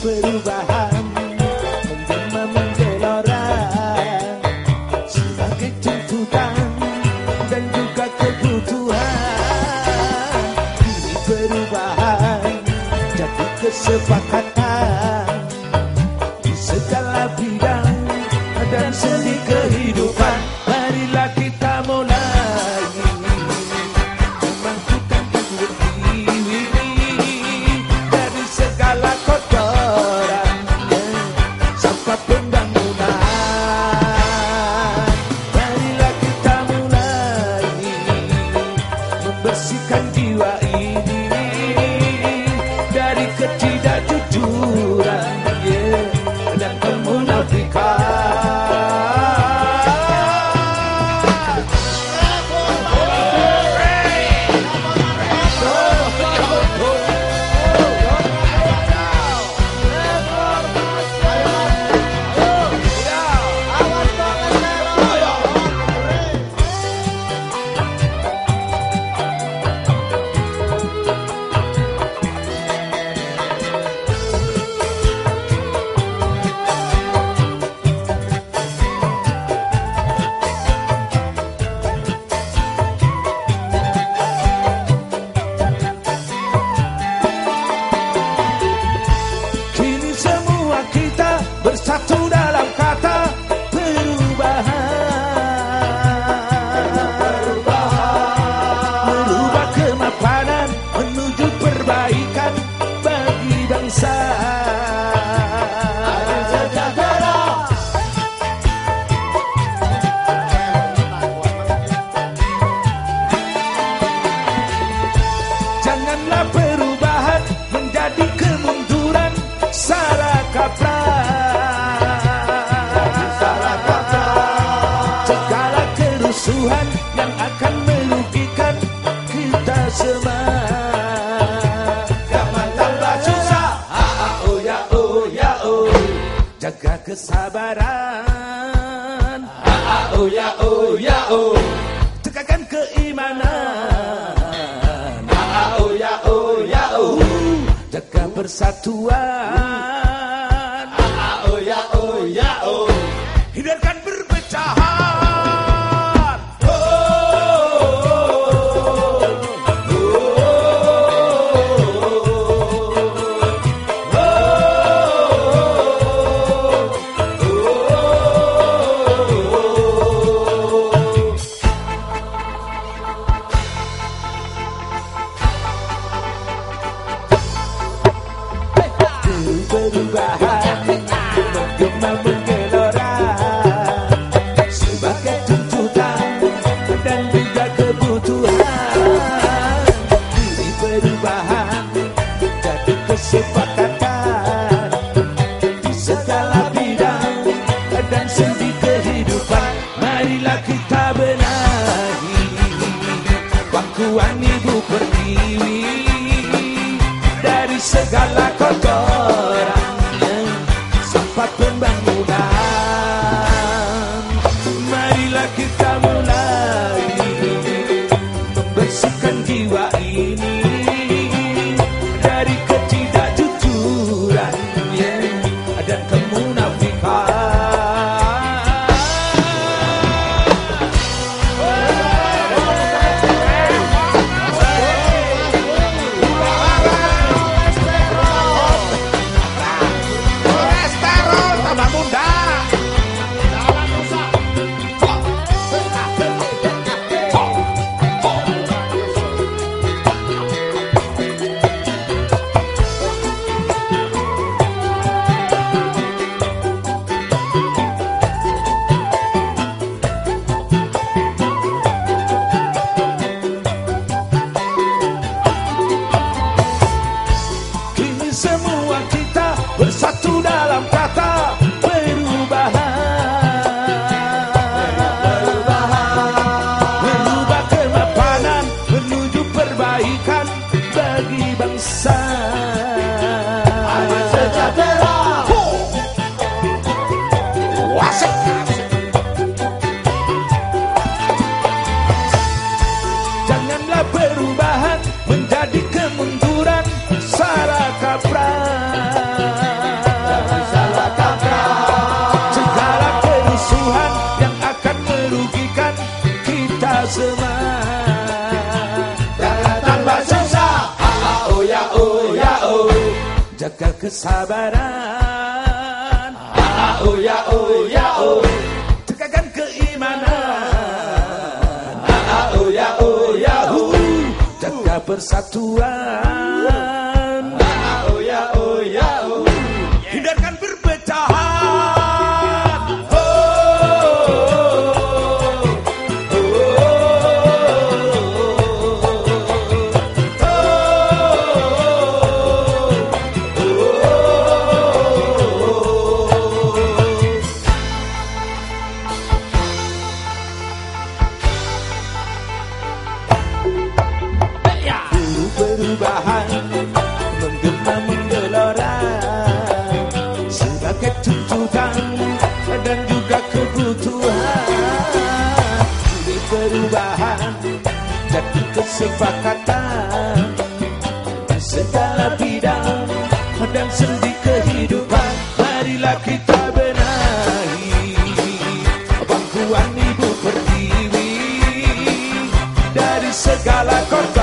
perubahan menjelma menggelora sebagai tuntutan dan juga kebutuhan. Ini perubahan jadi kesepakatan kerusuhan yang akan merugikan kita semua. Jangan tambah susah, ah, ah, oh ya oh ya oh. Jaga kesabaran, ah, ah, oh ya oh ya oh. Tegakkan keimanan, ah, ah, oh ya oh ya oh. Jaga persatuan, ah, ah, oh ya oh ya oh. Hindarkan menggema bersatu dalam kata perubahan. Bagi bangsa. sejahtera. Kesabaran. Oh ya oh ya oh tegakkan keimanan. Oh ya oh ya oh jaga persatuan perubahan menggema menggelora. Sebagai tuntutan dan juga kebutuhan ini perubahan jadi kesepakatan. Segala bidang dan sendi kehidupan marilah kita benahi. Bangkuan ibu pertiwi dari segala kotoran